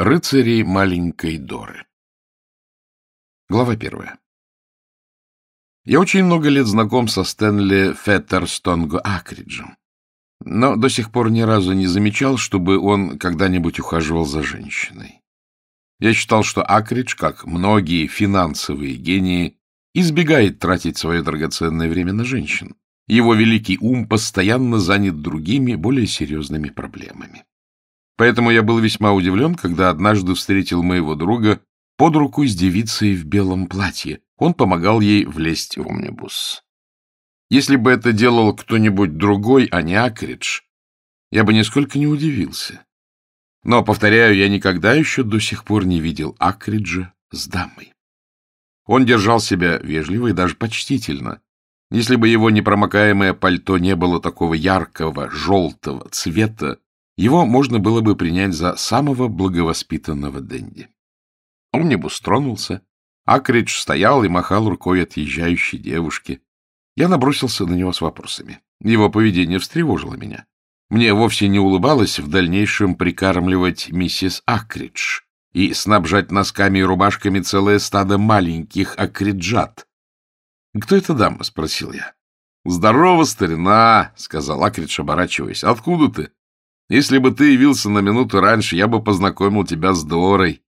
Рыцари маленькой Доры Глава первая Я очень много лет знаком со Стэнли Феттерстонго Акриджем, но до сих пор ни разу не замечал, чтобы он когда-нибудь ухаживал за женщиной. Я считал, что Акридж, как многие финансовые гении, избегает тратить свое драгоценное время на женщин. Его великий ум постоянно занят другими, более серьезными проблемами. Поэтому я был весьма удивлен, когда однажды встретил моего друга под руку с девицей в белом платье. Он помогал ей влезть в омнибус. Если бы это делал кто-нибудь другой, а не Акридж, я бы нисколько не удивился. Но, повторяю, я никогда еще до сих пор не видел Акриджа с дамой. Он держал себя вежливо и даже почтительно. Если бы его непромокаемое пальто не было такого яркого, желтого цвета, его можно было бы принять за самого благовоспитанного Дэнди. Омнибус тронулся. Акридж стоял и махал рукой отъезжающей девушке. Я набросился на него с вопросами. Его поведение встревожило меня. Мне вовсе не улыбалось в дальнейшем прикармливать миссис Акридж и снабжать носками и рубашками целое стадо маленьких акриджат. — Кто эта дама? — спросил я. — Здорово, старина! — сказал Акридж, оборачиваясь. — Откуда ты? Если бы ты явился на минуту раньше, я бы познакомил тебя с Дорой.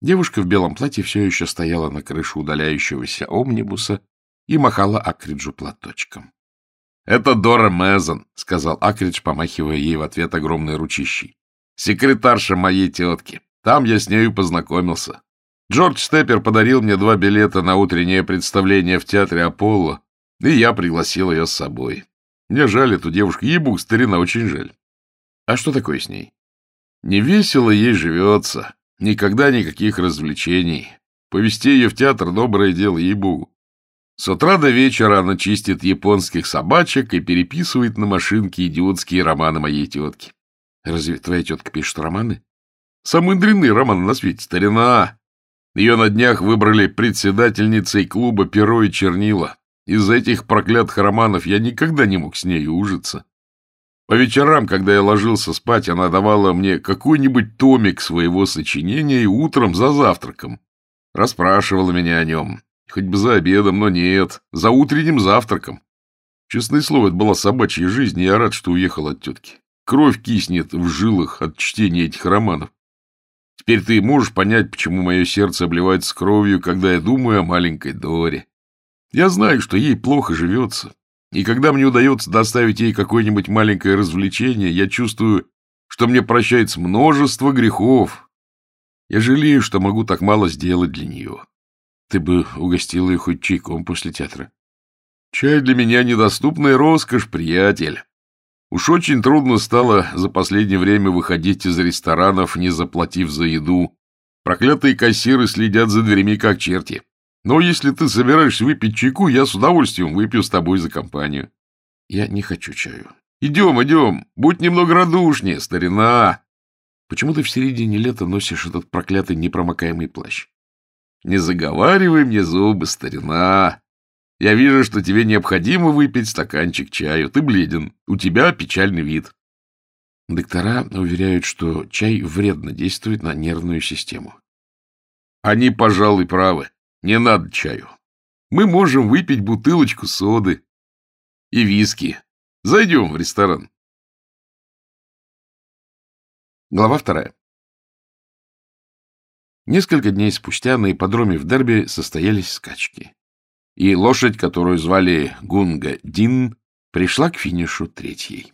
Девушка в белом платье все еще стояла на крыше удаляющегося омнибуса и махала Акриджу платочком. — Это Дора Мэзон, — сказал Акридж, помахивая ей в ответ огромной ручищей. — Секретарша моей тетки. Там я с нею познакомился. Джордж Степпер подарил мне два билета на утреннее представление в театре Аполло, и я пригласил ее с собой. Мне жаль эту девушку. Ей-богу, старина, очень жаль. А что такое с ней? Не весело ей живется. Никогда никаких развлечений. Повести ее в театр — доброе дело, ей-богу. С утра до вечера она чистит японских собачек и переписывает на машинке идиотские романы моей тетки. Разве твоя тетка пишет романы? Самые дрянные романы на свете, старина. Ее на днях выбрали председательницей клуба «Перо и чернила». Из-за этих проклятых романов я никогда не мог с ней ужиться. По вечерам, когда я ложился спать, она давала мне какой-нибудь томик своего сочинения и утром за завтраком. Расспрашивала меня о нем. Хоть бы за обедом, но нет. За утренним завтраком. Честное слово, это была собачья жизнь, и я рад, что уехал от тетки. Кровь киснет в жилах от чтения этих романов. Теперь ты можешь понять, почему мое сердце обливается кровью, когда я думаю о маленькой Доре. Я знаю, что ей плохо живется, и когда мне удается доставить ей какое-нибудь маленькое развлечение, я чувствую, что мне прощается множество грехов. Я жалею, что могу так мало сделать для нее. Ты бы угостила ее хоть чайком после театра. Чай для меня недоступная роскошь, приятель. Уж очень трудно стало за последнее время выходить из ресторанов, не заплатив за еду. Проклятые кассиры следят за дверями, как черти. Но если ты собираешься выпить чайку, я с удовольствием выпью с тобой за компанию. Я не хочу чаю. Идем, идем. Будь немного радушнее, старина. Почему ты в середине лета носишь этот проклятый непромокаемый плащ? Не заговаривай мне зубы, старина. Я вижу, что тебе необходимо выпить стаканчик чаю. Ты бледен. У тебя печальный вид. Доктора уверяют, что чай вредно действует на нервную систему. Они, пожалуй, правы. Не надо чаю. Мы можем выпить бутылочку соды и виски. Зайдем в ресторан. Глава вторая. Несколько дней спустя на ипподроме в Дерби состоялись скачки. И лошадь, которую звали Гунга Дин, пришла к финишу третьей.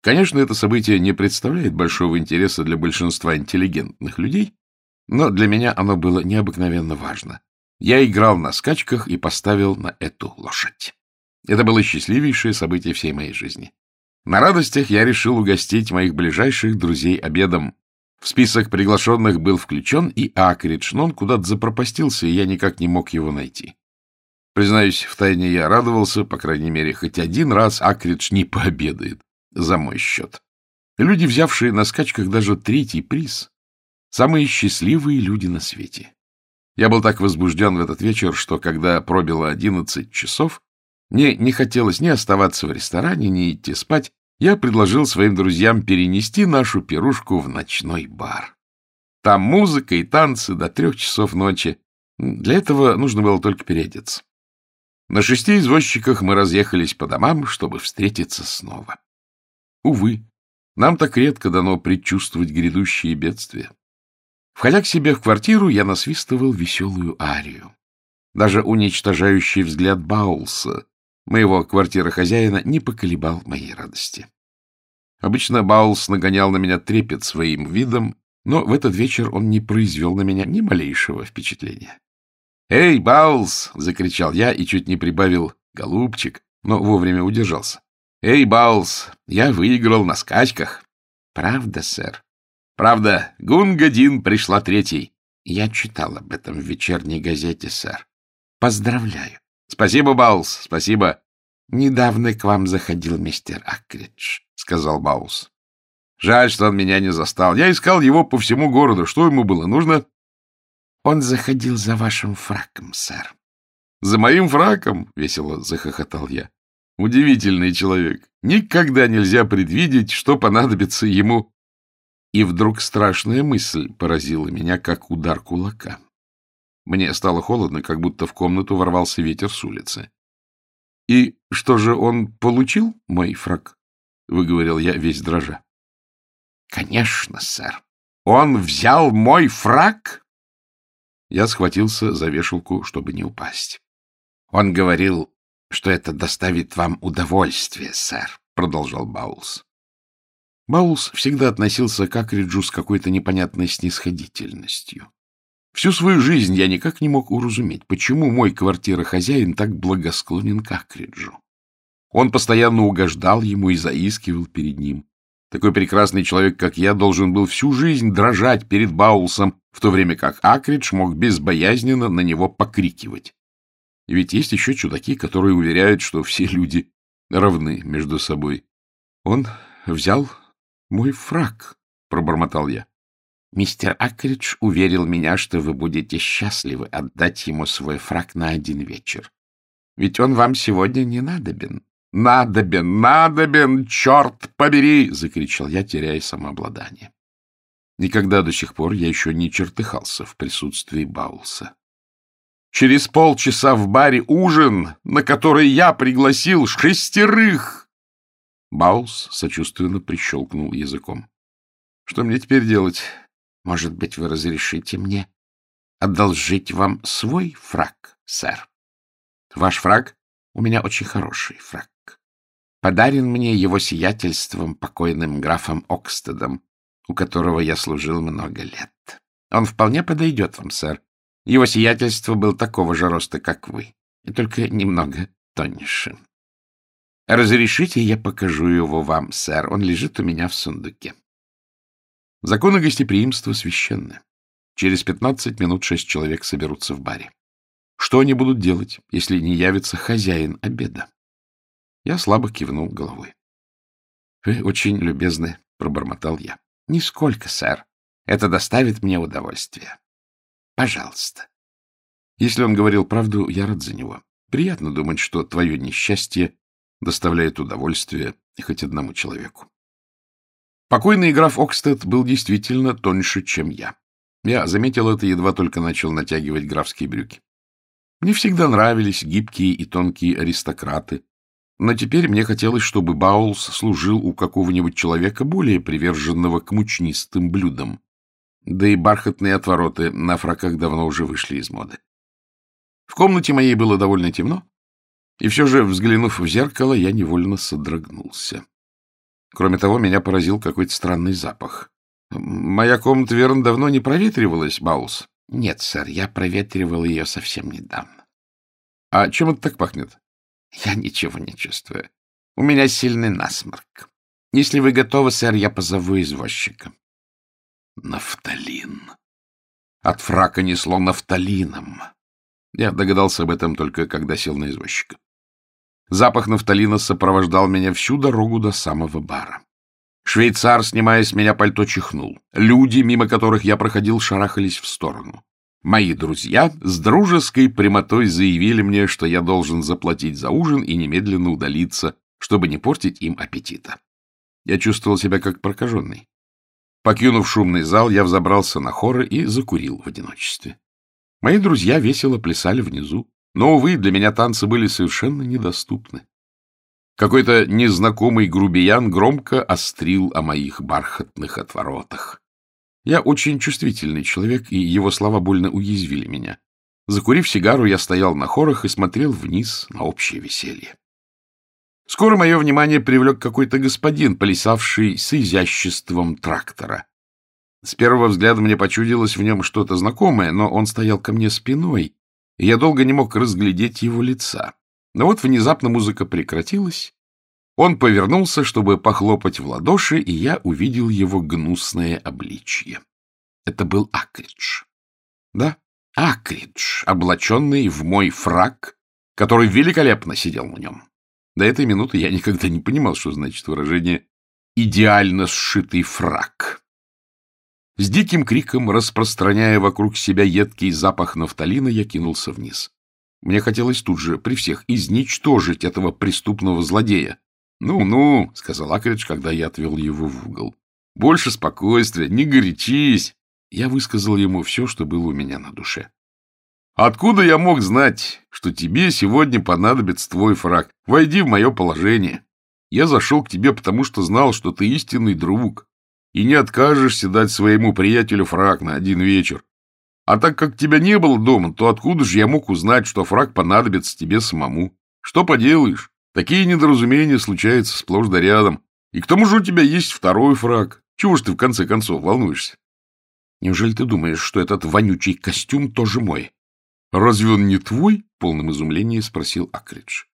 Конечно, это событие не представляет большого интереса для большинства интеллигентных людей, но для меня оно было необыкновенно важно. Я играл на скачках и поставил на эту лошадь. Это было счастливейшее событие всей моей жизни. На радостях я решил угостить моих ближайших друзей обедом. В список приглашенных был включен и Акридж, но он куда-то запропастился, и я никак не мог его найти. Признаюсь, втайне я радовался, по крайней мере, хоть один раз Акридж не пообедает за мой счет. Люди, взявшие на скачках даже третий приз, Самые счастливые люди на свете. Я был так возбужден в этот вечер, что когда пробило одиннадцать часов, мне не хотелось ни оставаться в ресторане, ни идти спать, я предложил своим друзьям перенести нашу пирушку в ночной бар. Там музыка и танцы до трех часов ночи. Для этого нужно было только переодеться. На шести извозчиках мы разъехались по домам, чтобы встретиться снова. Увы, нам так редко дано предчувствовать грядущие бедствия. Входя к себе в квартиру, я насвистывал веселую арию. Даже уничтожающий взгляд Баулса, моего квартирохозяина, не поколебал моей радости. Обычно Баулс нагонял на меня трепет своим видом, но в этот вечер он не произвел на меня ни малейшего впечатления. «Эй, Баулс!» — закричал я и чуть не прибавил «голубчик», но вовремя удержался. «Эй, Баулс, я выиграл на скачках». «Правда, сэр?» «Правда, Гунгадин пришла третьей». «Я читал об этом в вечерней газете, сэр. Поздравляю». «Спасибо, Баулс, спасибо». «Недавно к вам заходил мистер Акридж», — сказал Баулс. «Жаль, что он меня не застал. Я искал его по всему городу. Что ему было нужно?» «Он заходил за вашим фраком, сэр». «За моим фраком?» — весело захохотал я. Удивительный человек. Никогда нельзя предвидеть, что понадобится ему. И вдруг страшная мысль поразила меня, как удар кулака. Мне стало холодно, как будто в комнату ворвался ветер с улицы. — И что же он получил, мой фраг? — выговорил я весь дрожа. — Конечно, сэр. Он взял мой фраг? Я схватился за вешалку, чтобы не упасть. Он говорил, что это доставит вам удовольствие, сэр, — продолжал Баулс. Баулс всегда относился к Акриджу с какой-то непонятной снисходительностью. Всю свою жизнь я никак не мог уразуметь, почему мой квартирохозяин так благосклонен к Акриджу. Он постоянно угождал ему и заискивал перед ним. Такой прекрасный человек, как я, должен был всю жизнь дрожать перед Баулсом, в то время как Акридж мог безбоязненно на него покрикивать. И ведь есть еще чудаки, которые уверяют, что все люди равны между собой. Он взял мой фраг, — пробормотал я. Мистер Акридж уверил меня, что вы будете счастливы отдать ему свой фраг на один вечер. Ведь он вам сегодня не надобен. Надобен, надобен, черт побери! — закричал я, теряя самообладание. Никогда до сих пор я еще не чертыхался в присутствии Баулса. Через полчаса в баре ужин, на который я пригласил шестерых. Баус сочувственно прищелкнул языком. Что мне теперь делать? Может быть, вы разрешите мне одолжить вам свой фраг, сэр? Ваш фраг? У меня очень хороший фраг. Подарен мне его сиятельством покойным графом Окстедом, у которого я служил много лет. Он вполне подойдет вам, сэр, его сиятельство был такого же роста, как вы, и только немного тоньше. Разрешите, я покажу его вам, сэр. Он лежит у меня в сундуке. Законы гостеприимства священны. Через пятнадцать минут шесть человек соберутся в баре. Что они будут делать, если не явится хозяин обеда? Я слабо кивнул головой. — Вы очень любезны, — пробормотал я. — Нисколько, сэр. Это доставит мне удовольствие. Пожалуйста. Если он говорил правду, я рад за него. Приятно думать, что твое несчастье доставляет удовольствие хоть одному человеку. Покойный граф Окстед был действительно тоньше, чем я. Я заметил это, едва только начал натягивать графские брюки. Мне всегда нравились гибкие и тонкие аристократы, но теперь мне хотелось, чтобы Баулс служил у какого-нибудь человека более приверженного к мучнистым блюдам. Да и бархатные отвороты на фраках давно уже вышли из моды. В комнате моей было довольно темно, и все же, взглянув в зеркало, я невольно содрогнулся. Кроме того, меня поразил какой-то странный запах. Моя комната, верно, давно не проветривалась, Баус? Нет, сэр, я проветривал ее совсем недавно. А чем это так пахнет? Я ничего не чувствую. У меня сильный насморк. Если вы готовы, сэр, я позову извозчика. Нафталин. От фрака несло нафталином. Я догадался об этом только, когда сел на извозчика. Запах нафталина сопровождал меня всю дорогу до самого бара. Швейцар, снимая с меня пальто, чихнул. Люди, мимо которых я проходил, шарахались в сторону. Мои друзья с дружеской прямотой заявили мне, что я должен заплатить за ужин и немедленно удалиться, чтобы не портить им аппетита. Я чувствовал себя как прокаженный. Покинув шумный зал, я взобрался на хоры и закурил в одиночестве. Мои друзья весело плясали внизу, но, увы, для меня танцы были совершенно недоступны. Какой-то незнакомый грубиян громко острил о моих бархатных отворотах. Я очень чувствительный человек, и его слова больно уязвили меня. Закурив сигару, я стоял на хорах и смотрел вниз на общее веселье. Скоро мое внимание привлек какой-то господин, плясавший с изяществом трактора. С первого взгляда мне почудилось в нем что-то знакомое, но он стоял ко мне спиной, и я долго не мог разглядеть его лица. Но вот внезапно музыка прекратилась. Он повернулся, чтобы похлопать в ладоши, и я увидел его гнусное обличье. Это был Акридж. Да, Акридж, облаченный в мой фраг, который великолепно сидел на нем. До этой минуты я никогда не понимал, что значит выражение «идеально сшитый фраг». С диким криком, распространяя вокруг себя едкий запах нафталина, я кинулся вниз. Мне хотелось тут же, при всех, изничтожить этого преступного злодея. «Ну-ну», — сказал Акридж, когда я отвел его в угол. «Больше спокойствия, не горячись». Я высказал ему все, что было у меня на душе. «Откуда я мог знать, что тебе сегодня понадобится твой фраг? Войди в мое положение. Я зашел к тебе, потому что знал, что ты истинный друг, и не откажешься дать своему приятелю фраг на один вечер. А так как тебя не было дома, то откуда же я мог узнать, что фраг понадобится тебе самому? Что поделаешь? Такие недоразумения случаются сплошь да рядом. И к тому же у тебя есть второй фраг. Чего ж ты в конце концов волнуешься? Неужели ты думаешь, что этот вонючий костюм тоже мой? Разве он не твой? — в полном изумлении спросил Акридж.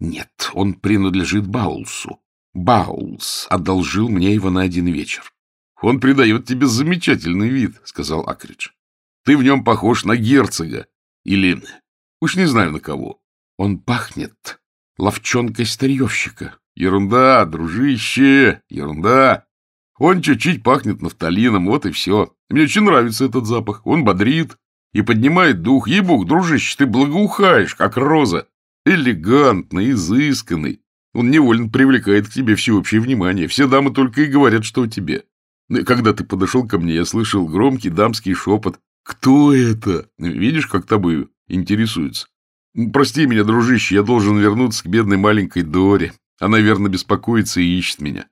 Нет, он принадлежит Баулсу. Баулс одолжил мне его на один вечер. Он придает тебе замечательный вид, — сказал Акридж. Ты в нем похож на герцога. Или... Уж не знаю на кого. Он пахнет ловчонкой старьевщика. Ерунда, дружище, ерунда. Он чуть-чуть пахнет нафталином, вот и все. Мне очень нравится этот запах. Он бодрит и поднимает дух. Ей-бог, дружище, ты благоухаешь, как роза. Элегантный, изысканный. Он невольно привлекает к тебе всеобщее внимание. Все дамы только и говорят, что о тебе. Когда ты подошел ко мне, я слышал громкий дамский шепот. «Кто это?» Видишь, как тобой интересуются. Прости меня, дружище, я должен вернуться к бедной маленькой Доре. Она, верно, беспокоится и ищет меня.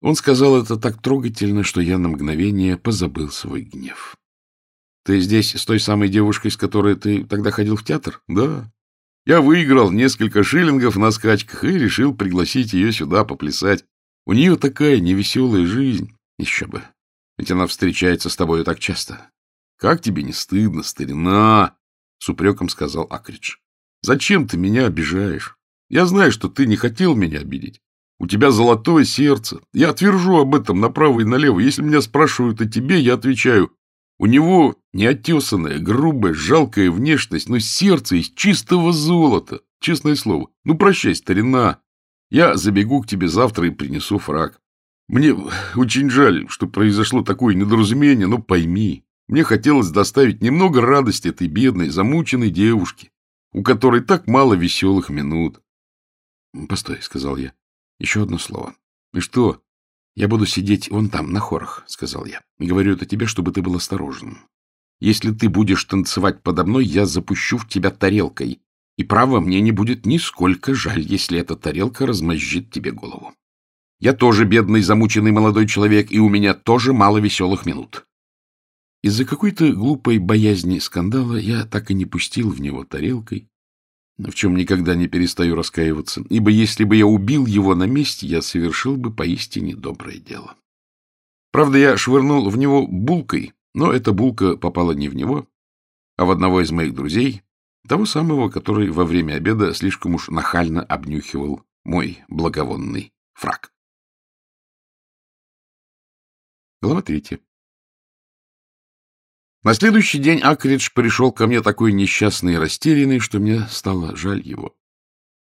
Он сказал это так трогательно, что я на мгновение позабыл свой гнев. Ты здесь с той самой девушкой, с которой ты тогда ходил в театр? Да. Я выиграл несколько шиллингов на скачках и решил пригласить ее сюда поплясать. У нее такая невеселая жизнь. Еще бы. Ведь она встречается с тобой так часто. Как тебе не стыдно, старина? С упреком сказал Акридж. Зачем ты меня обижаешь? Я знаю, что ты не хотел меня обидеть. У тебя золотое сердце. Я отвержу об этом направо и налево. Если меня спрашивают о тебе, я отвечаю. У него неотесанная, грубая, жалкая внешность, но сердце из чистого золота. Честное слово. Ну, прощай, старина. Я забегу к тебе завтра и принесу фраг. Мне очень жаль, что произошло такое недоразумение, но пойми, мне хотелось доставить немного радости этой бедной, замученной девушке, у которой так мало веселых минут. — Постой, — сказал я. — Еще одно слово. — И что? — Я буду сидеть вон там, на хорах, — сказал я. — Говорю это тебе, чтобы ты был осторожен. Если ты будешь танцевать подо мной, я запущу в тебя тарелкой. И право, мне не будет нисколько жаль, если эта тарелка размозжит тебе голову. Я тоже бедный, замученный молодой человек, и у меня тоже мало веселых минут. Из-за какой-то глупой боязни скандала я так и не пустил в него тарелкой, в чем никогда не перестаю раскаиваться, ибо если бы я убил его на месте, я совершил бы поистине доброе дело. Правда, я швырнул в него булкой, но эта булка попала не в него, а в одного из моих друзей, того самого, который во время обеда слишком уж нахально обнюхивал мой благовонный фраг. Глава третья. На следующий день Акридж пришел ко мне такой несчастный и растерянный, что мне стало жаль его.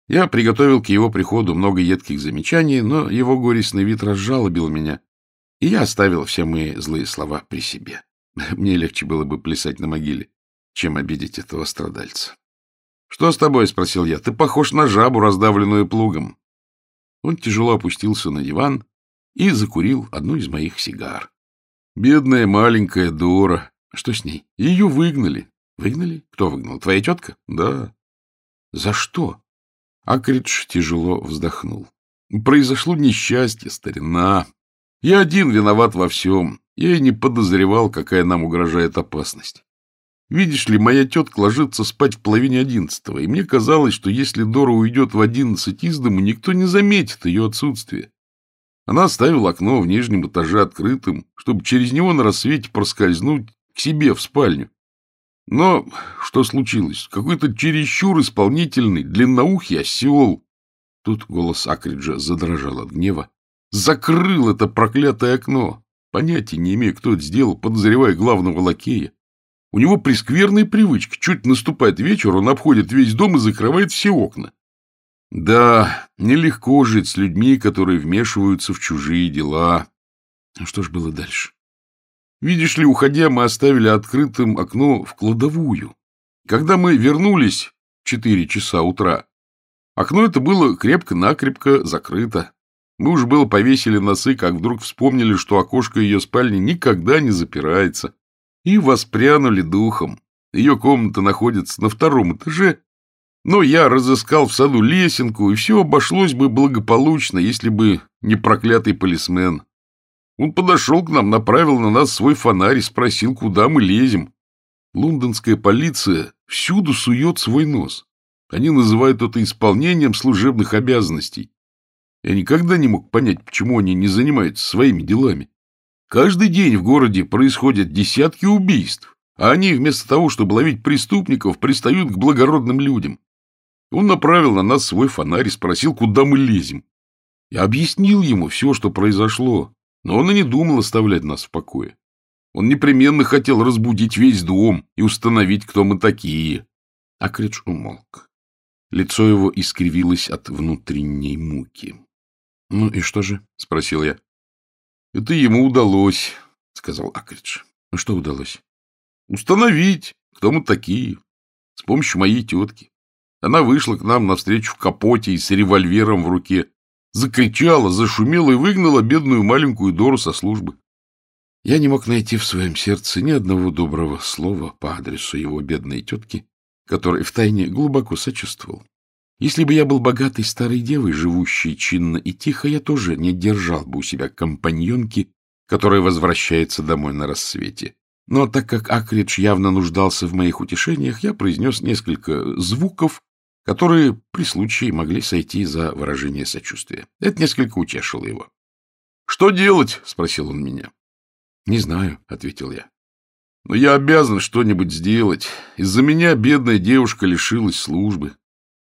Я приготовил к его приходу много едких замечаний, но его горестный вид разжалобил меня, и я оставил все мои злые слова при себе. Мне легче было бы плясать на могиле, чем обидеть этого страдальца. — Что с тобой? — спросил я. — Ты похож на жабу, раздавленную плугом. Он тяжело опустился на диван и закурил одну из моих сигар. Бедная маленькая Дора. Что с ней? Ее выгнали. Выгнали? Кто выгнал? Твоя тетка? Да. За что? Акридж тяжело вздохнул. Произошло несчастье, старина. Я один виноват во всем. Я и не подозревал, какая нам угрожает опасность. Видишь ли, моя тетка ложится спать в половине одиннадцатого, и мне казалось, что если Дора уйдет в одиннадцать из дому, никто не заметит ее отсутствие. Она оставила окно в нижнем этаже открытым, чтобы через него на рассвете проскользнуть к себе в спальню. Но что случилось? Какой-то чересчур исполнительный, длинноухий осел. Тут голос Акриджа задрожал от гнева. Закрыл это проклятое окно. Понятия не имею, кто это сделал, подозревая главного лакея. У него прескверная привычка. Чуть наступает вечер, он обходит весь дом и закрывает все окна. Да, нелегко жить с людьми, которые вмешиваются в чужие дела. А что ж было дальше? Видишь ли, уходя, мы оставили открытым окно в кладовую. Когда мы вернулись в четыре часа утра, окно это было крепко-накрепко закрыто. Мы уж было повесили носы, как вдруг вспомнили, что окошко ее спальни никогда не запирается, и воспрянули духом. Ее комната находится на втором этаже, но я разыскал в саду лесенку, и все обошлось бы благополучно, если бы не проклятый полисмен. Он подошел к нам, направил на нас свой фонарь и спросил, куда мы лезем. Лондонская полиция всюду сует свой нос. Они называют это исполнением служебных обязанностей. Я никогда не мог понять, почему они не занимаются своими делами. Каждый день в городе происходят десятки убийств, а они вместо того, чтобы ловить преступников, пристают к благородным людям. Он направил на нас свой фонарь и спросил, куда мы лезем. Я объяснил ему все, что произошло, но он и не думал оставлять нас в покое. Он непременно хотел разбудить весь дом и установить, кто мы такие. Акридж умолк. Лицо его искривилось от внутренней муки. — Ну и что же? — спросил я. — Это ему удалось, — сказал Акридж. — что удалось? — Установить, кто мы такие, с помощью моей тетки. Она вышла к нам навстречу в капоте и с револьвером в руке. Закричала, зашумела и выгнала бедную маленькую Дору со службы. Я не мог найти в своем сердце ни одного доброго слова по адресу его бедной тетки, которой втайне глубоко сочувствовал. Если бы я был богатой старой девой, живущей чинно и тихо, я тоже не держал бы у себя компаньонки, которая возвращается домой на рассвете. Но так как Акридж явно нуждался в моих утешениях, я произнес несколько звуков, которые при случае могли сойти за выражение сочувствия. Это несколько утешило его. — Что делать? — спросил он меня. — Не знаю, — ответил я. — Но я обязан что-нибудь сделать. Из-за меня бедная девушка лишилась службы.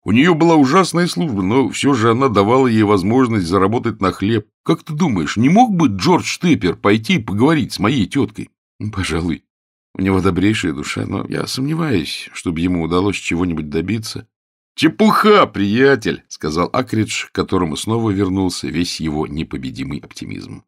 У нее была ужасная служба, но все же она давала ей возможность заработать на хлеб. Как ты думаешь, не мог бы Джордж Теппер пойти и поговорить с моей теткой? — Пожалуй. У него добрейшая душа, но я сомневаюсь, чтобы ему удалось чего-нибудь добиться. «Чепуха, приятель!» — сказал Акридж, к которому снова вернулся весь его непобедимый оптимизм.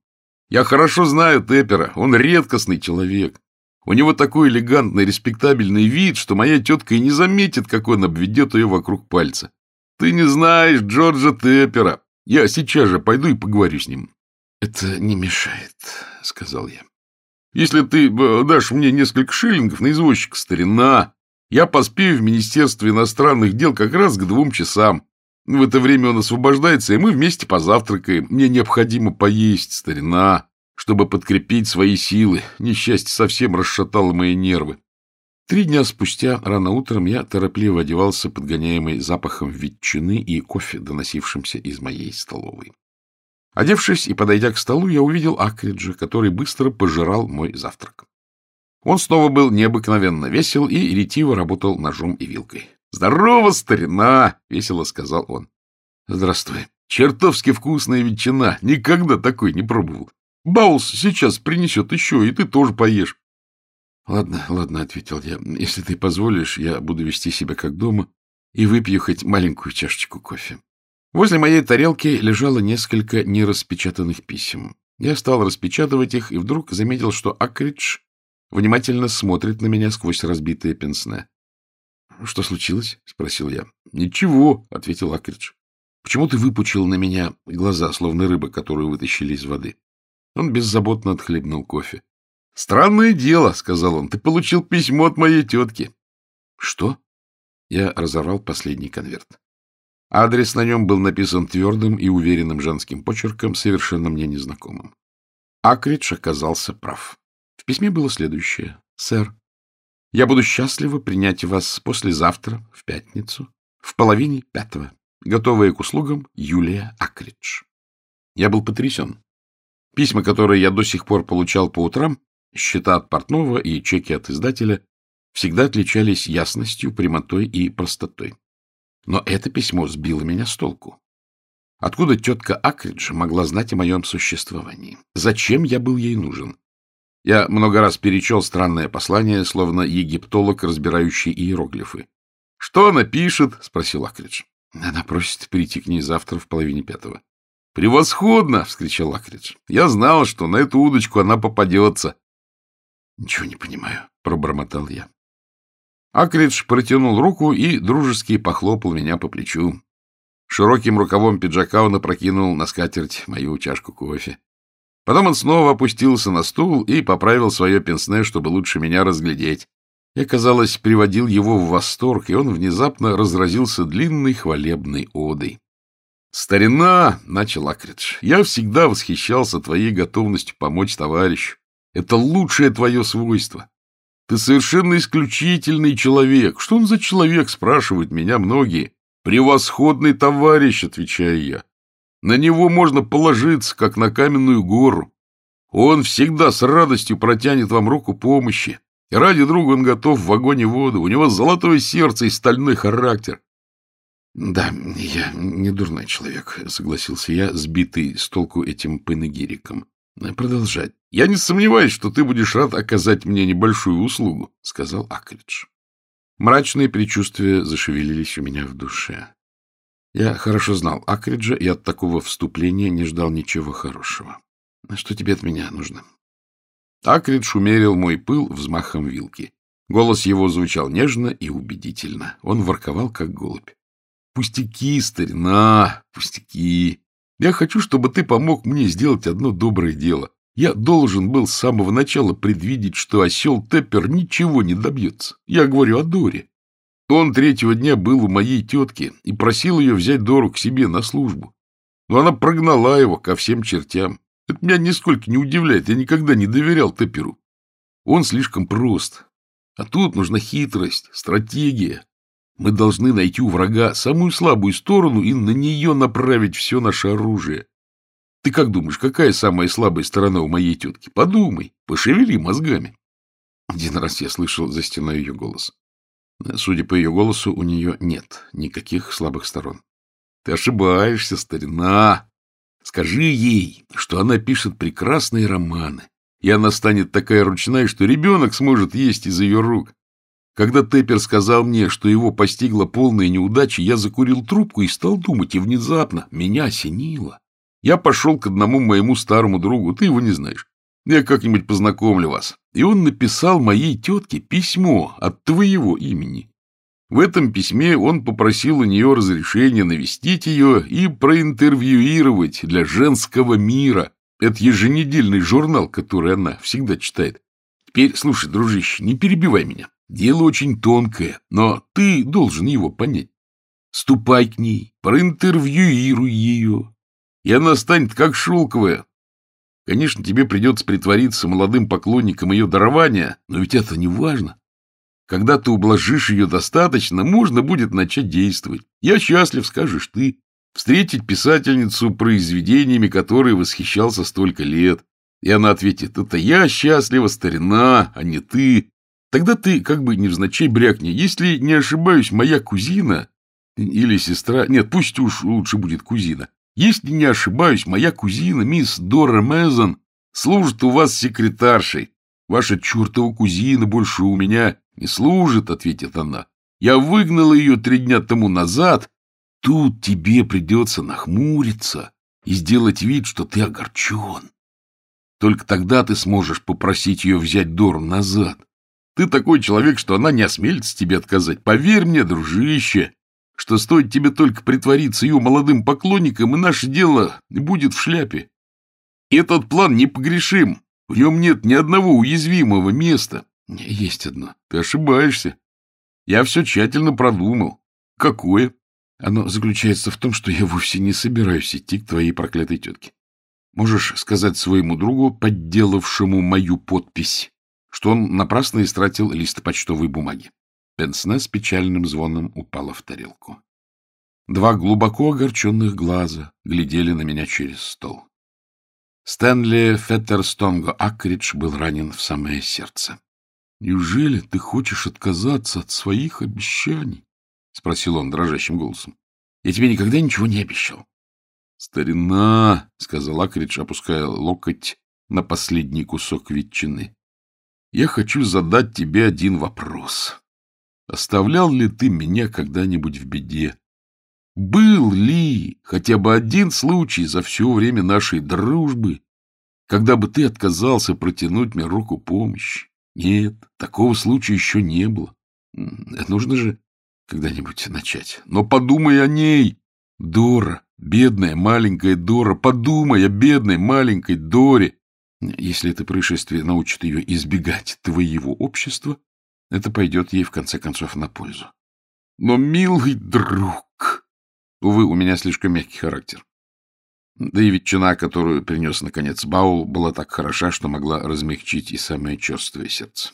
«Я хорошо знаю Теппера, он редкостный человек. У него такой элегантный, респектабельный вид, что моя тетка и не заметит, как он обведет ее вокруг пальца. Ты не знаешь Джорджа Теппера. Я сейчас же пойду и поговорю с ним». «Это не мешает», — сказал я. «Если ты э, дашь мне несколько шиллингов на извозчика, старина, я поспею в Министерство иностранных дел как раз к двум часам. В это время он освобождается, и мы вместе позавтракаем. Мне необходимо поесть, старина, чтобы подкрепить свои силы. Несчастье совсем расшатало мои нервы. Три дня спустя, рано утром, я торопливо одевался, подгоняемый запахом ветчины и кофе, доносившимся из моей столовой. Одевшись и подойдя к столу, я увидел Акриджа, который быстро пожирал мой завтрак. Он снова был необыкновенно весел и ретиво работал ножом и вилкой. — Здорово, старина! — весело сказал он. — Здравствуй. Чертовски вкусная ветчина. Никогда такой не пробовал. Баус сейчас принесет еще, и ты тоже поешь. — Ладно, ладно, — ответил я. — Если ты позволишь, я буду вести себя как дома и выпью хоть маленькую чашечку кофе. Возле моей тарелки лежало несколько нераспечатанных писем. Я стал распечатывать их и вдруг заметил, что Акридж внимательно смотрит на меня сквозь разбитые пенсне. — Что случилось? — спросил я. — Ничего, — ответил Акридж. — Почему ты выпучил на меня глаза, словно рыба, которую вытащили из воды? Он беззаботно отхлебнул кофе. — Странное дело, — сказал он, — ты получил письмо от моей тетки. — Что? Я разорвал последний конверт. Адрес на нем был написан твердым и уверенным женским почерком, совершенно мне незнакомым. Акридж оказался прав. В письме было следующее. «Сэр, я буду счастлива принять вас послезавтра, в пятницу, в половине пятого. Готовая к услугам Юлия Акридж». Я был потрясен. Письма, которые я до сих пор получал по утрам, счета от портного и чеки от издателя, всегда отличались ясностью, прямотой и простотой. Но это письмо сбило меня с толку. Откуда тетка Акридж могла знать о моем существовании? Зачем я был ей нужен? Я много раз перечел странное послание, словно египтолог, разбирающий иероглифы. — Что она пишет? — спросил Акридж. — Она просит прийти к ней завтра в половине пятого. — Превосходно! — вскричал Акридж. — Я знал, что на эту удочку она попадется. — Ничего не понимаю, — пробормотал я. Акридж протянул руку и дружески похлопал меня по плечу. Широким рукавом пиджака он опрокинул на скатерть мою чашку кофе. Потом он снова опустился на стул и поправил свое пенсне, чтобы лучше меня разглядеть. Я, казалось, приводил его в восторг, и он внезапно разразился длинной хвалебной одой. «Старина!» — начал Акридж. «Я всегда восхищался твоей готовностью помочь товарищу. Это лучшее твое свойство. Ты совершенно исключительный человек. Что он за человек, спрашивают меня многие. Превосходный товарищ, отвечаю я. На него можно положиться, как на каменную гору. Он всегда с радостью протянет вам руку помощи. И ради друга он готов в огонь воду. У него золотое сердце и стальной характер. — Да, я не дурной человек, — согласился я, сбитый с толку этим панегириком. — Продолжать. — Я не сомневаюсь, что ты будешь рад оказать мне небольшую услугу, — сказал Акридж. Мрачные предчувствия зашевелились у меня в душе. Я хорошо знал Акриджа и от такого вступления не ждал ничего хорошего. Что тебе от меня нужно? Акридж умерил мой пыл взмахом вилки. Голос его звучал нежно и убедительно. Он ворковал, как голубь. «Пустяки, старина, пустяки. Я хочу, чтобы ты помог мне сделать одно доброе дело. Я должен был с самого начала предвидеть, что осел Теппер ничего не добьется. Я говорю о Доре. Он третьего дня был у моей тетки и просил ее взять Дору к себе на службу. Но она прогнала его ко всем чертям. Это меня нисколько не удивляет, я никогда не доверял Тепперу. Он слишком прост. А тут нужна хитрость, стратегия. Мы должны найти у врага самую слабую сторону и на нее направить все наше оружие. Ты как думаешь, какая самая слабая сторона у моей тетки? Подумай, пошевели мозгами. Один раз я слышал за стеной ее голос. Судя по ее голосу, у нее нет никаких слабых сторон. Ты ошибаешься, старина. Скажи ей, что она пишет прекрасные романы, и она станет такая ручная, что ребенок сможет есть из ее рук. Когда Теппер сказал мне, что его постигла полная неудача, я закурил трубку и стал думать, и внезапно меня осенило. Я пошел к одному моему старому другу, ты его не знаешь. Я как-нибудь познакомлю вас. И он написал моей тетке письмо от твоего имени. В этом письме он попросил у нее разрешения навестить ее и проинтервьюировать для женского мира. Это еженедельный журнал, который она всегда читает. Теперь, слушай, дружище, не перебивай меня. Дело очень тонкое, но ты должен его понять. Ступай к ней, проинтервьюируй ее, и она станет как шелковая, Конечно, тебе придется притвориться молодым поклонником ее дарования, но ведь это не важно. Когда ты ублажишь ее достаточно, можно будет начать действовать. Я счастлив, скажешь ты, встретить писательницу произведениями, которые восхищался столько лет. И она ответит, это я счастлива, старина, а не ты. Тогда ты как бы невзначай брякни. Если не ошибаюсь, моя кузина или сестра... Нет, пусть уж лучше будет кузина. Если не ошибаюсь, моя кузина, мисс Дора Мэзон, служит у вас секретаршей. Ваша чертова кузина больше у меня не служит, — ответит она. Я выгнала ее три дня тому назад. Тут тебе придется нахмуриться и сделать вид, что ты огорчен. Только тогда ты сможешь попросить ее взять Дору назад. Ты такой человек, что она не осмелится тебе отказать. Поверь мне, дружище, что стоит тебе только притвориться ее молодым поклонником, и наше дело будет в шляпе. Этот план непогрешим. В нем нет ни одного уязвимого места. Есть одно. Ты ошибаешься. Я все тщательно продумал. Какое? Оно заключается в том, что я вовсе не собираюсь идти к твоей проклятой тетке. Можешь сказать своему другу, подделавшему мою подпись, что он напрасно истратил лист почтовой бумаги. Пенсне с печальным звоном упала в тарелку. Два глубоко огорченных глаза глядели на меня через стол. Стэнли Феттерстонго Акридж был ранен в самое сердце. — Неужели ты хочешь отказаться от своих обещаний? — спросил он дрожащим голосом. — Я тебе никогда ничего не обещал. — Старина, — сказал Акридж, опуская локоть на последний кусок ветчины. — Я хочу задать тебе один вопрос. Оставлял ли ты меня когда-нибудь в беде? Был ли хотя бы один случай за все время нашей дружбы, когда бы ты отказался протянуть мне руку помощи? Нет, такого случая еще не было. Нужно же когда-нибудь начать. Но подумай о ней, Дора, бедная маленькая Дора, подумай о бедной маленькой Доре. Если это происшествие научит ее избегать твоего общества, это пойдет ей в конце концов на пользу. Но, милый друг, Увы, у меня слишком мягкий характер. Да и ветчина, которую принес, наконец, Баул, была так хороша, что могла размягчить и самое черствое сердце.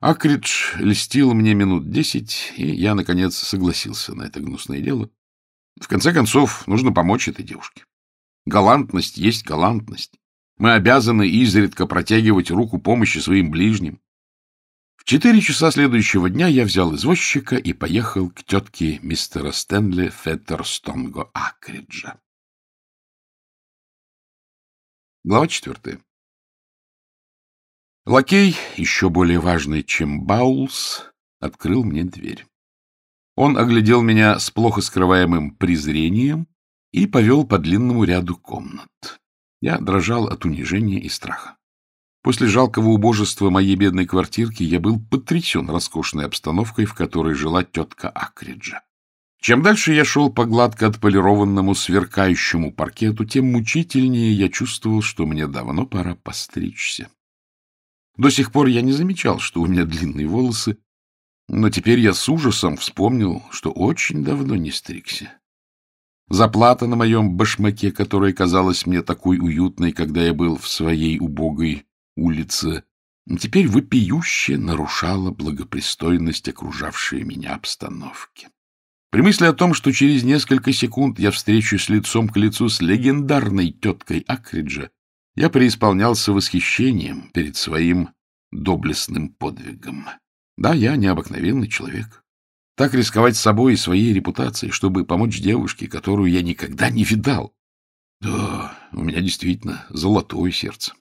Акридж льстил мне минут десять, и я, наконец, согласился на это гнусное дело. В конце концов, нужно помочь этой девушке. Галантность есть галантность. Мы обязаны изредка протягивать руку помощи своим ближним четыре часа следующего дня я взял извозчика и поехал к тетке мистера Стэнли Феттерстонго Акриджа. Глава четвертая. Лакей, еще более важный, чем Баулс, открыл мне дверь. Он оглядел меня с плохо скрываемым презрением и повел по длинному ряду комнат. Я дрожал от унижения и страха. После жалкого убожества моей бедной квартирки я был потрясен роскошной обстановкой, в которой жила тетка Акриджа. Чем дальше я шел по гладко отполированному сверкающему паркету, тем мучительнее я чувствовал, что мне давно пора постричься. До сих пор я не замечал, что у меня длинные волосы, но теперь я с ужасом вспомнил, что очень давно не стригся. Заплата на моем башмаке, которая казалась мне такой уютной, когда я был в своей убогой улица теперь вопиюще нарушала благопристойность окружавшей меня обстановки. При мысли о том, что через несколько секунд я встречусь лицом к лицу с легендарной теткой Акриджа, я преисполнялся восхищением перед своим доблестным подвигом. Да, я необыкновенный человек. Так рисковать собой и своей репутацией, чтобы помочь девушке, которую я никогда не видал. Да, у меня действительно золотое сердце.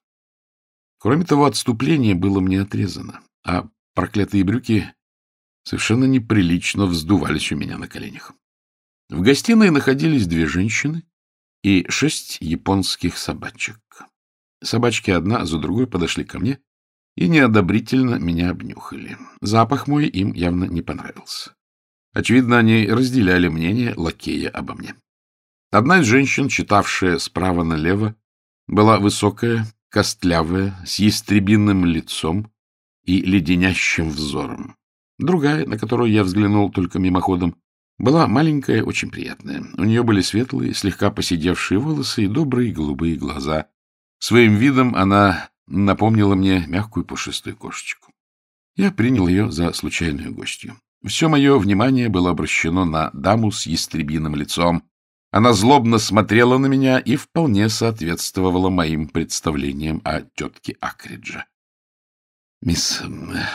Кроме того, отступление было мне отрезано, а проклятые брюки совершенно неприлично вздувались у меня на коленях. В гостиной находились две женщины и шесть японских собачек. Собачки одна за другой подошли ко мне и неодобрительно меня обнюхали. Запах мой им явно не понравился. Очевидно, они разделяли мнение лакея обо мне. Одна из женщин, читавшая справа налево, была высокая, костлявая, с ястребиным лицом и леденящим взором. Другая, на которую я взглянул только мимоходом, была маленькая, очень приятная. У нее были светлые, слегка поседевшие волосы и добрые голубые глаза. Своим видом она напомнила мне мягкую пушистую кошечку. Я принял ее за случайную гостью. Все мое внимание было обращено на даму с ястребиным лицом, она злобно смотрела на меня и вполне соответствовала моим представлениям о тетке Акриджа. — Мисс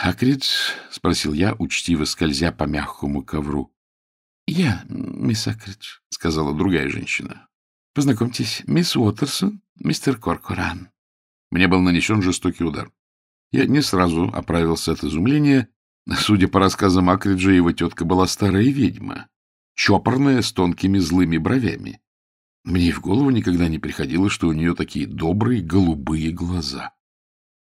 Акридж? — спросил я, учтиво скользя по мягкому ковру. — Я, мисс Акридж, — сказала другая женщина. — Познакомьтесь, мисс Уотерсон, мистер Коркоран. Мне был нанесен жестокий удар. Я не сразу оправился от изумления. Судя по рассказам Акриджа, его тетка была старая ведьма чопорная, с тонкими злыми бровями. Мне и в голову никогда не приходило, что у нее такие добрые голубые глаза.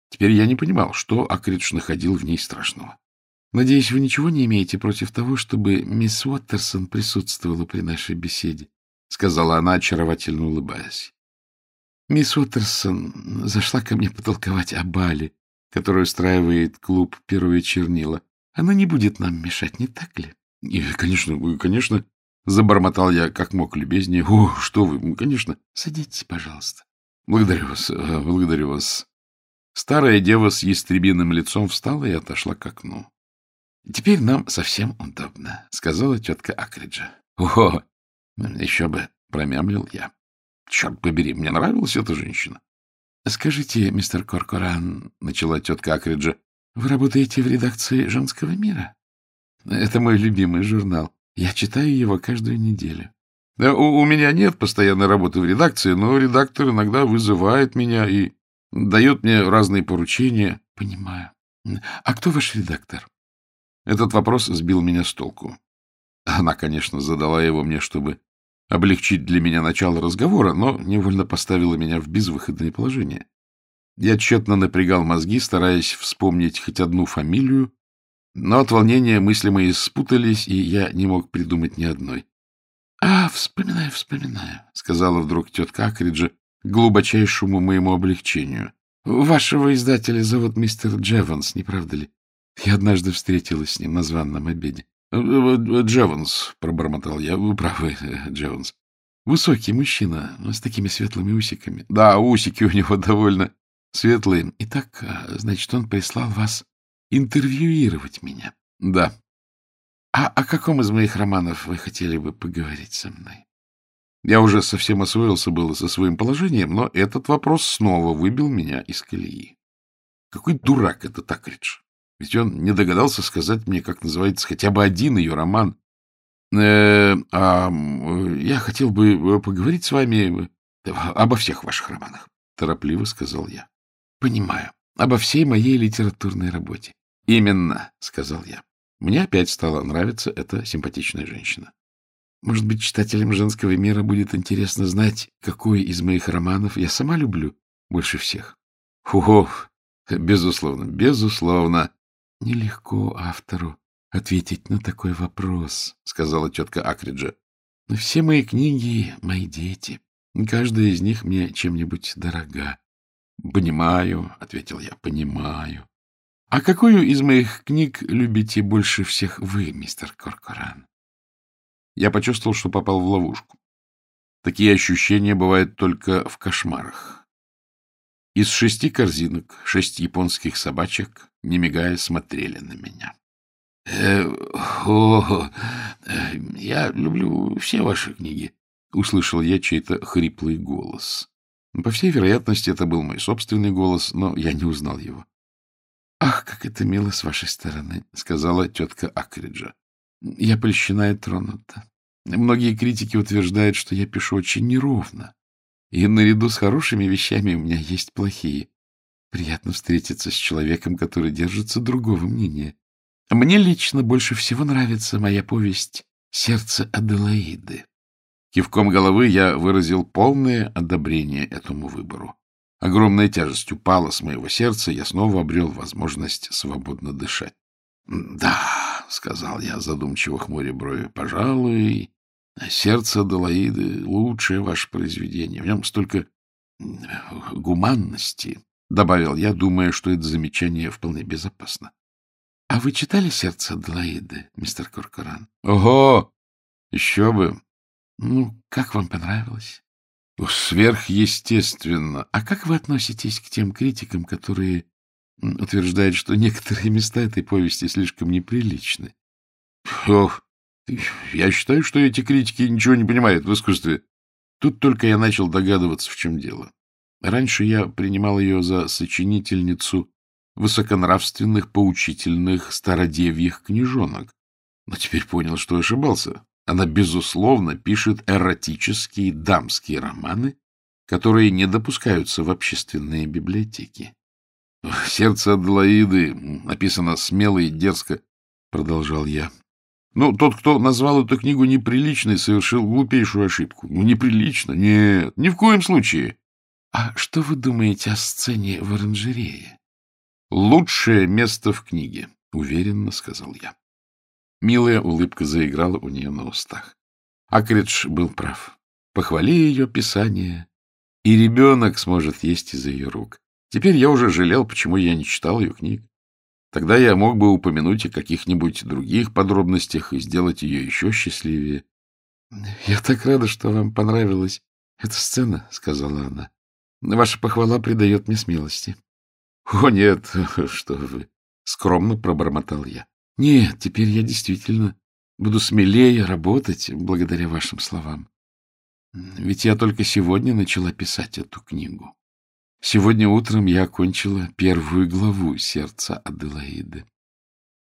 Теперь я не понимал, что Акридж находил в ней страшного. — Надеюсь, вы ничего не имеете против того, чтобы мисс Уоттерсон присутствовала при нашей беседе? — сказала она, очаровательно улыбаясь. Мисс Уоттерсон зашла ко мне потолковать о бале, который устраивает клуб «Первые чернила». Она не будет нам мешать, не так ли? — И, Конечно, конечно, — забормотал я как мог любезнее. — О, что вы, конечно. — Садитесь, пожалуйста. — Благодарю вас, э, благодарю вас. Старая дева с ястребиным лицом встала и отошла к окну. — Теперь нам совсем удобно, — сказала тетка Акриджа. — О, еще бы, — промямлил я. Черт побери, мне нравилась эта женщина. — Скажите, мистер Коркоран, — начала тетка Акриджа, — вы работаете в редакции «Женского мира»? Это мой любимый журнал. Я читаю его каждую неделю. Да, у, у меня нет постоянной работы в редакции, но редактор иногда вызывает меня и дает мне разные поручения. — Понимаю. А кто ваш редактор? Этот вопрос сбил меня с толку. Она, конечно, задала его мне, чтобы облегчить для меня начало разговора, но невольно поставила меня в безвыходное положение. Я тщетно напрягал мозги, стараясь вспомнить хоть одну фамилию, но от волнения мысли мои спутались, и я не мог придумать ни одной. — А, вспоминаю, вспоминаю, — сказала вдруг тетка Акриджа к глубочайшему моему облегчению. — Вашего издателя зовут мистер Джеванс, не правда ли? Я однажды встретилась с ним на званном обеде. — Джеванс, — пробормотал я, — вы правы, Джеванс. Высокий мужчина, с такими светлыми усиками. — Да, усики у него довольно светлые. Итак, значит, он прислал вас интервьюировать меня. — Да. — А о каком из моих романов вы хотели бы поговорить со мной? Я уже совсем освоился было со своим положением, но этот вопрос снова выбил меня из колеи. Какой дурак этот Акридж! Ведь он не догадался сказать мне, как называется хотя бы один ее роман. Э, а, я хотел бы поговорить с вами обо всех ваших романах, — торопливо сказал я. — Понимаю. Обо всей моей литературной работе. — Именно, — сказал я. Мне опять стала нравиться эта симпатичная женщина. Может быть, читателям женского мира будет интересно знать, какой из моих романов я сама люблю больше всех. — О, безусловно, безусловно. — Нелегко автору ответить на такой вопрос, — сказала тетка Акриджа. — Но все мои книги — мои дети. Каждая из них мне чем-нибудь дорога. — Понимаю, — ответил я, — понимаю. — А какую из моих книг любите больше всех вы, мистер Коркоран? Я почувствовал, что попал в ловушку. Такие ощущения бывают только в кошмарах. Из шести корзинок шесть японских собачек, не мигая, смотрели на меня. «Э, — О, э, я люблю все ваши книги, — услышал я чей-то хриплый голос. По всей вероятности, это был мой собственный голос, но я не узнал его. — Ах, как это мило с вашей стороны, — сказала тетка Акриджа. — Я польщена и тронута. Многие критики утверждают, что я пишу очень неровно. И наряду с хорошими вещами у меня есть плохие. Приятно встретиться с человеком, который держится другого мнения. Мне лично больше всего нравится моя повесть «Сердце Аделаиды». Кивком головы я выразил полное одобрение этому выбору. Огромная тяжесть упала с моего сердца, я снова обрел возможность свободно дышать. — Да, — сказал я, задумчиво хмуря брови, — пожалуй, Сердце Аделаиды — лучшее ваше произведение. В нем столько гуманности, — добавил я, думая, что это замечание вполне безопасно. — А вы читали «Сердце Аделаиды», мистер Коркоран? — Ого! Еще бы! — Ну, как вам понравилось? — Сверхъестественно. А как вы относитесь к тем критикам, которые утверждают, что некоторые места этой повести слишком неприличны? — Ох! Я считаю, что эти критики ничего не понимают в искусстве. Тут только я начал догадываться, в чем дело. Раньше я принимал ее за сочинительницу высоконравственных, поучительных стародевьих книжонок. Но теперь понял, что ошибался. Она, безусловно, пишет эротические дамские романы, которые не допускаются в общественные библиотеки. «Сердце Аделаиды» написано смело и дерзко, — продолжал я. Ну, тот, кто назвал эту книгу неприличной, совершил глупейшую ошибку. Ну, неприлично? Нет, ни в коем случае. А что вы думаете о сцене в оранжерее? Лучшее место в книге, уверенно сказал я. Милая улыбка заиграла у нее на устах. Акридж был прав. Похвали ее писание, И ребенок сможет есть из ее рук. Теперь я уже жалел, почему я не читал ее книг. Тогда я мог бы упомянуть о каких-нибудь других подробностях и сделать ее еще счастливее. — Я так рада, что вам понравилась эта сцена, — сказала она. — Ваша похвала придает мне смелости. — О, нет, что вы! — скромно пробормотал я. — Нет, теперь я действительно буду смелее работать благодаря вашим словам. Ведь я только сегодня начала писать эту книгу. Сегодня утром я окончила первую главу «Сердца Аделаиды».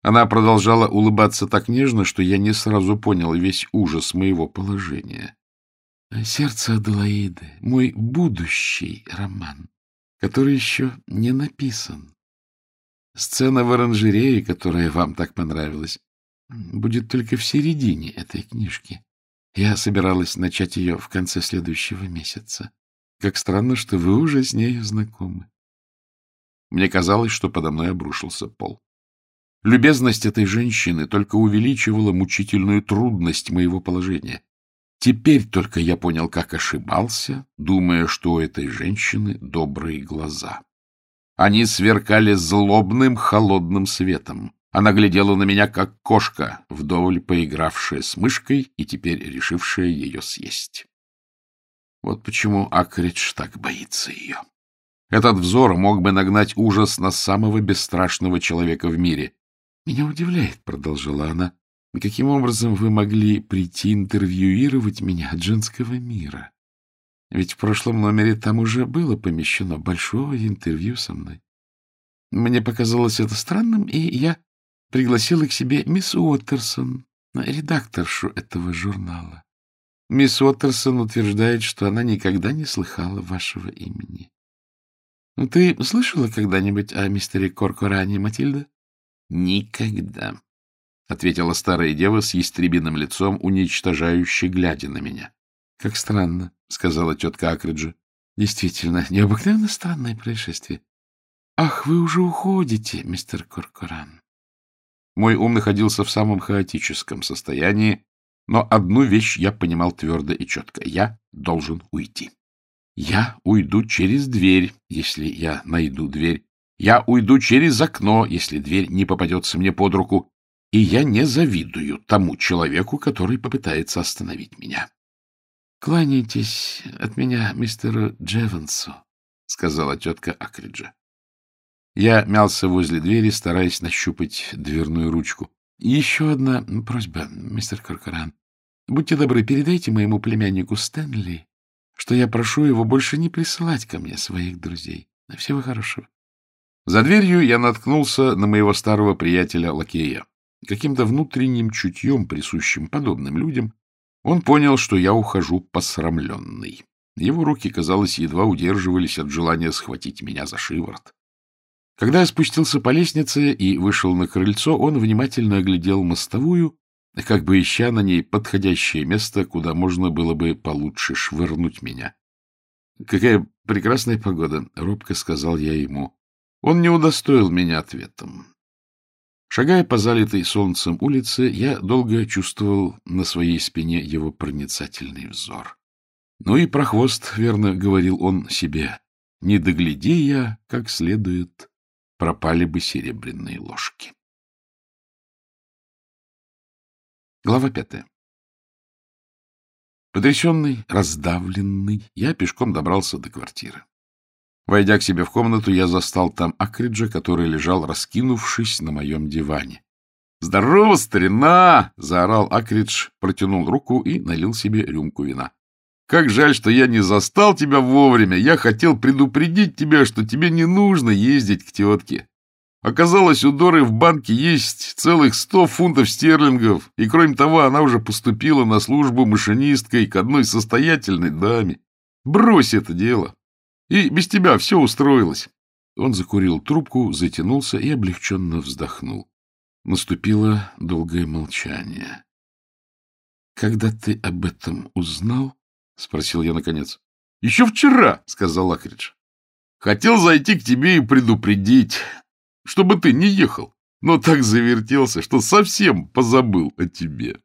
Она продолжала улыбаться так нежно, что я не сразу понял весь ужас моего положения. «Сердце Аделаиды» — мой будущий роман, который еще не написан. Сцена в оранжерее, которая вам так понравилась, будет только в середине этой книжки. Я собиралась начать ее в конце следующего месяца. Как странно, что вы уже с нею знакомы. Мне казалось, что подо мной обрушился пол. Любезность этой женщины только увеличивала мучительную трудность моего положения. Теперь только я понял, как ошибался, думая, что у этой женщины добрые глаза. Они сверкали злобным холодным светом. Она глядела на меня, как кошка, вдоволь поигравшая с мышкой и теперь решившая ее съесть. Вот почему Акридж так боится ее. Этот взор мог бы нагнать ужас на самого бесстрашного человека в мире. — Меня удивляет, — продолжила она, — каким образом вы могли прийти интервьюировать меня от женского мира? Ведь в прошлом номере там уже было помещено большое интервью со мной. Мне показалось это странным, и я пригласила к себе мисс Уоттерсон, редакторшу этого журнала. Мисс Уоттерсон утверждает, что она никогда не слыхала вашего имени. Ну, ты слышала когда-нибудь о мистере Коркоране, Матильда? — Никогда, — ответила старая дева с ястребиным лицом, уничтожающе глядя на меня. — Как странно, — сказала тетка Акриджи. — Действительно, необыкновенно странное происшествие. — Ах, вы уже уходите, мистер Коркоран. Мой ум находился в самом хаотическом состоянии, но одну вещь я понимал твердо и четко. Я должен уйти. Я уйду через дверь, если я найду дверь. Я уйду через окно, если дверь не попадется мне под руку. И я не завидую тому человеку, который попытается остановить меня. — Кланяйтесь от меня мистеру Джевансу, — сказала тетка Акриджа. Я мялся возле двери, стараясь нащупать дверную ручку. — Еще одна просьба, мистер Каркаран. Будьте добры, передайте моему племяннику Стэнли, что я прошу его больше не присылать ко мне своих друзей. Всего хорошего. За дверью я наткнулся на моего старого приятеля-лакея. Каким-то внутренним чутьем, присущим подобным людям, он понял, что я ухожу посрамленный. Его руки, казалось, едва удерживались от желания схватить меня за шиворот. Когда я спустился по лестнице и вышел на крыльцо, он внимательно оглядел мостовую, как бы ища на ней подходящее место, куда можно было бы получше швырнуть меня. — Какая прекрасная погода! — робко сказал я ему. Он не удостоил меня ответом. Шагая по залитой солнцем улице, я долго чувствовал на своей спине его проницательный взор. Ну и про хвост, верно, говорил он себе, не догляди я как следует, пропали бы серебряные ложки. Глава пятая. Потрясенный, раздавленный, я пешком добрался до квартиры. Войдя к себе в комнату, я застал там Акриджа, который лежал, раскинувшись на моем диване. «Здорово, старина!» — заорал Акридж, протянул руку и налил себе рюмку вина. Как жаль, что я не застал тебя вовремя. Я хотел предупредить тебя, что тебе не нужно ездить к тетке. Оказалось, у Доры в банке есть целых сто фунтов стерлингов, и, кроме того, она уже поступила на службу машинисткой к одной состоятельной даме. Брось это дело. И без тебя все устроилось. Он закурил трубку, затянулся и облегченно вздохнул. Наступило долгое молчание. — Когда ты об этом узнал? — спросил я наконец. — Еще вчера, — сказал Акридж. — Хотел зайти к тебе и предупредить, чтобы ты не ехал, но так завертелся, что совсем позабыл о тебе.